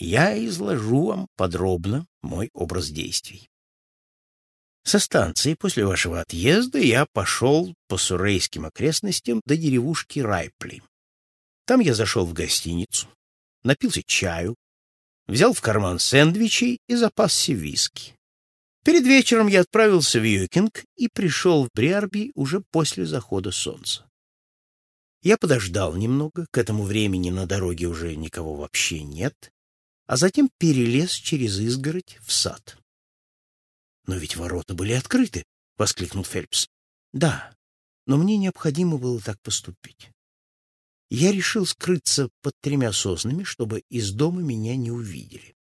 я изложу вам подробно мой образ действий. Со станции после вашего отъезда я пошел по сурейским окрестностям до деревушки Райпли. Там я зашел в гостиницу, напился чаю, взял в карман сэндвичей и запасся виски. Перед вечером я отправился в Йокинг и пришел в Бриарби уже после захода солнца. Я подождал немного, к этому времени на дороге уже никого вообще нет, а затем перелез через изгородь в сад. «Но ведь ворота были открыты!» — воскликнул Фельпс. «Да, но мне необходимо было так поступить. Я решил скрыться под тремя соснами, чтобы из дома меня не увидели.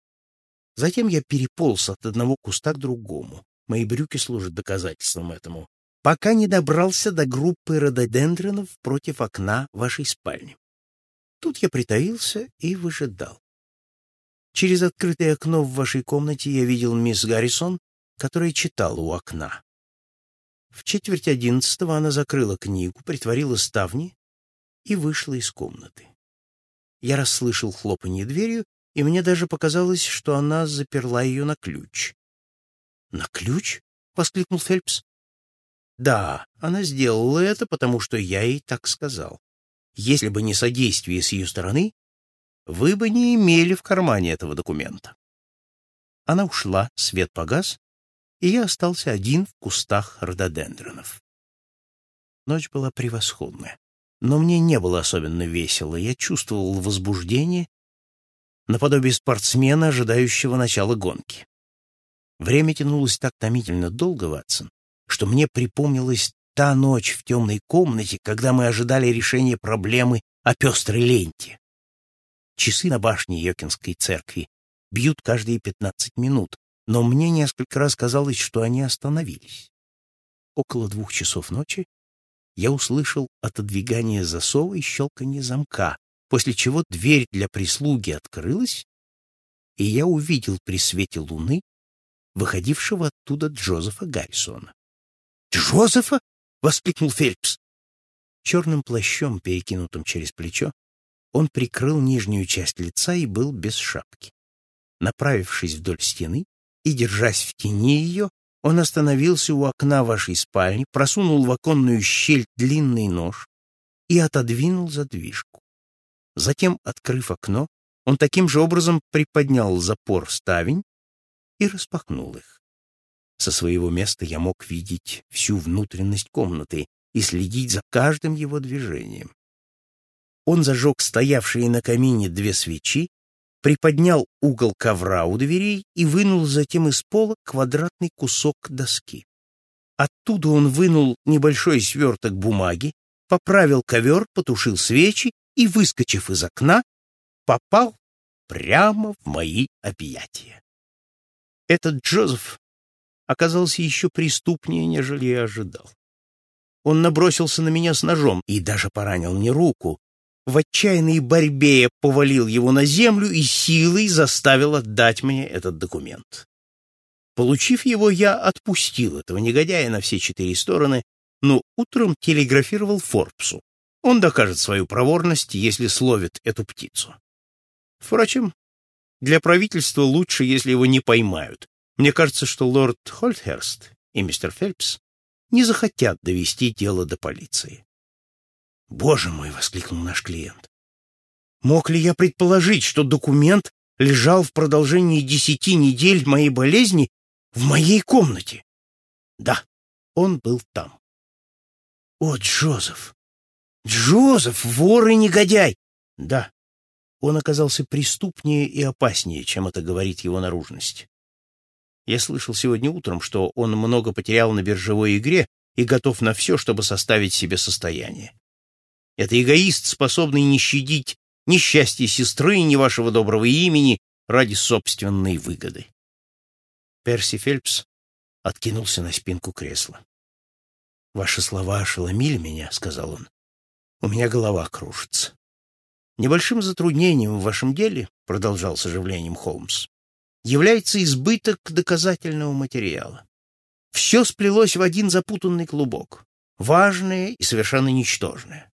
Затем я переполз от одного куста к другому. Мои брюки служат доказательством этому, пока не добрался до группы рододендронов против окна вашей спальни. Тут я притаился и выжидал. Через открытое окно в вашей комнате я видел мисс Гаррисон, которая читала у окна. В четверть одиннадцатого она закрыла книгу, притворила ставни и вышла из комнаты. Я расслышал хлопанье дверью, и мне даже показалось, что она заперла ее на ключ. «На ключ?» — воскликнул Фельпс. «Да, она сделала это, потому что я ей так сказал. Если бы не содействие с ее стороны, вы бы не имели в кармане этого документа». Она ушла, свет погас, и я остался один в кустах рододендронов. Ночь была превосходная, но мне не было особенно весело. Я чувствовал возбуждение наподобие спортсмена, ожидающего начала гонки. Время тянулось так томительно долго, Ватсон, что мне припомнилась та ночь в темной комнате, когда мы ожидали решения проблемы о пестрой ленте. Часы на башне Йокинской церкви бьют каждые пятнадцать минут, но мне несколько раз казалось, что они остановились. Около двух часов ночи я услышал отодвигание засова и щелканье замка, после чего дверь для прислуги открылась, и я увидел при свете луны выходившего оттуда Джозефа Гаррисона. «Джозефа?» — воскликнул Фельпс. Черным плащом, перекинутым через плечо, он прикрыл нижнюю часть лица и был без шапки. Направившись вдоль стены и держась в тени ее, он остановился у окна вашей спальни, просунул в оконную щель длинный нож и отодвинул задвижку. Затем, открыв окно, он таким же образом приподнял запор ставень и распахнул их. Со своего места я мог видеть всю внутренность комнаты и следить за каждым его движением. Он зажег стоявшие на камине две свечи, приподнял угол ковра у дверей и вынул затем из пола квадратный кусок доски. Оттуда он вынул небольшой сверток бумаги, поправил ковер, потушил свечи и, выскочив из окна, попал прямо в мои объятия. Этот Джозеф оказался еще преступнее, нежели я ожидал. Он набросился на меня с ножом и даже поранил мне руку. В отчаянной борьбе я повалил его на землю и силой заставил отдать мне этот документ. Получив его, я отпустил этого негодяя на все четыре стороны, но утром телеграфировал Форбсу. Он докажет свою проворность, если словит эту птицу. Впрочем, для правительства лучше, если его не поймают. Мне кажется, что лорд Хольтхерст и мистер Фельпс не захотят довести дело до полиции. «Боже мой!» — воскликнул наш клиент. «Мог ли я предположить, что документ лежал в продолжении десяти недель моей болезни в моей комнате?» «Да, он был там». «О, Джозеф! Джозеф, вор и негодяй!» «Да, он оказался преступнее и опаснее, чем это говорит его наружность. Я слышал сегодня утром, что он много потерял на биржевой игре и готов на все, чтобы составить себе состояние. Это эгоист, способный не щадить ни счастья сестры, ни вашего доброго имени ради собственной выгоды. Перси Фельпс откинулся на спинку кресла. «Ваши слова ошеломили меня», — сказал он. «У меня голова кружится». Небольшим затруднением в вашем деле, продолжал с оживлением Холмс, является избыток доказательного материала. Все сплелось в один запутанный клубок, важное и совершенно ничтожное.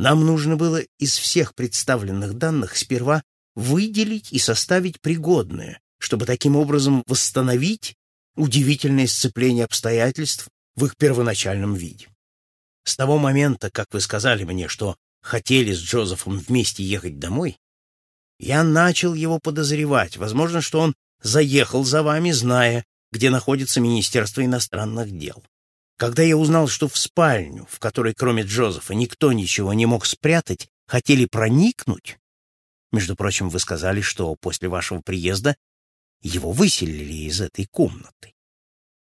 Нам нужно было из всех представленных данных сперва выделить и составить пригодное, чтобы таким образом восстановить удивительное сцепление обстоятельств в их первоначальном виде. С того момента, как вы сказали мне, что хотели с Джозефом вместе ехать домой, я начал его подозревать. Возможно, что он заехал за вами, зная, где находится Министерство иностранных дел. Когда я узнал, что в спальню, в которой кроме Джозефа никто ничего не мог спрятать, хотели проникнуть, между прочим, вы сказали, что после вашего приезда его выселили из этой комнаты.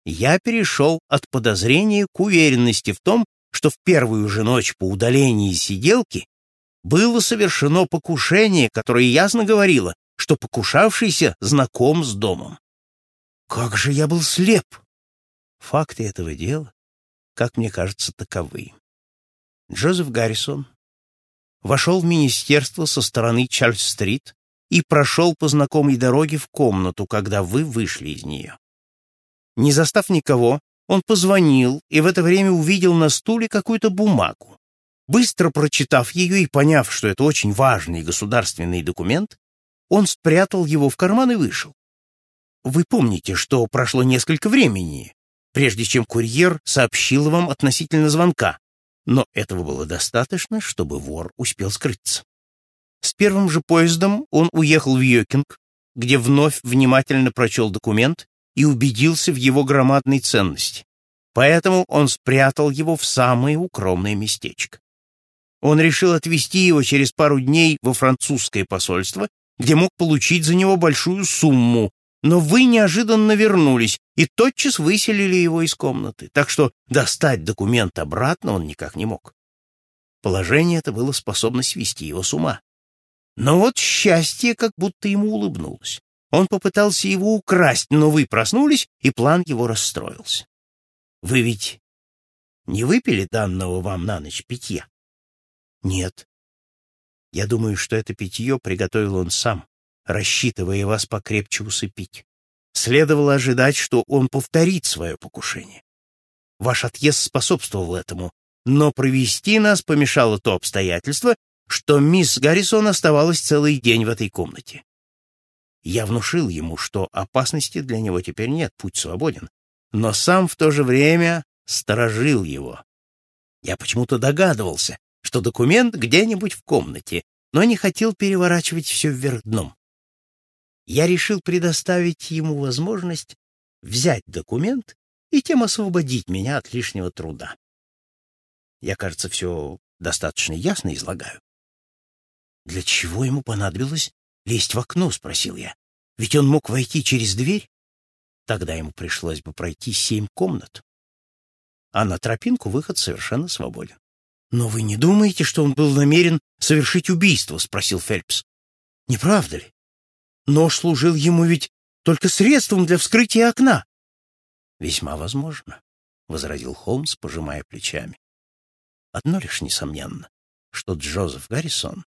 Я перешел от подозрения к уверенности в том, что в первую же ночь по удалении сиделки было совершено покушение, которое ясно говорило, что покушавшийся знаком с домом. Как же я был слеп! Факты этого дела, как мне кажется, таковы. Джозеф Гаррисон вошел в министерство со стороны Чарльз-стрит и прошел по знакомой дороге в комнату, когда вы вышли из нее. Не застав никого, он позвонил и в это время увидел на стуле какую-то бумагу. Быстро прочитав ее и поняв, что это очень важный государственный документ, он спрятал его в карман и вышел. Вы помните, что прошло несколько времени, прежде чем курьер сообщил вам относительно звонка, но этого было достаточно, чтобы вор успел скрыться. С первым же поездом он уехал в Йокинг, где вновь внимательно прочел документ и убедился в его громадной ценности. Поэтому он спрятал его в самое укромное местечко. Он решил отвезти его через пару дней во французское посольство, где мог получить за него большую сумму, но вы неожиданно вернулись и тотчас выселили его из комнаты, так что достать документ обратно он никак не мог. Положение это было способно свести его с ума. Но вот счастье как будто ему улыбнулось. Он попытался его украсть, но вы проснулись, и план его расстроился. Вы ведь не выпили данного вам на ночь питья? Нет. Я думаю, что это питье приготовил он сам, рассчитывая вас покрепче усыпить. Следовало ожидать, что он повторит свое покушение. Ваш отъезд способствовал этому, но провести нас помешало то обстоятельство, что мисс Гаррисон оставалась целый день в этой комнате. Я внушил ему, что опасности для него теперь нет, путь свободен, но сам в то же время сторожил его. Я почему-то догадывался, что документ где-нибудь в комнате, но не хотел переворачивать все вверх дном. Я решил предоставить ему возможность взять документ и тем освободить меня от лишнего труда. Я, кажется, все достаточно ясно излагаю. Для чего ему понадобилось лезть в окно?» — спросил я. «Ведь он мог войти через дверь. Тогда ему пришлось бы пройти семь комнат. А на тропинку выход совершенно свободен». «Но вы не думаете, что он был намерен совершить убийство?» — спросил Фельпс. «Не правда ли? Нож служил ему ведь только средством для вскрытия окна». «Весьма возможно», — возразил Холмс, пожимая плечами. «Одно лишь несомненно, что Джозеф Гаррисон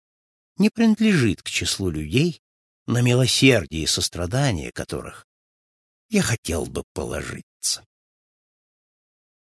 не принадлежит к числу людей, на милосердие и сострадание которых я хотел бы положиться.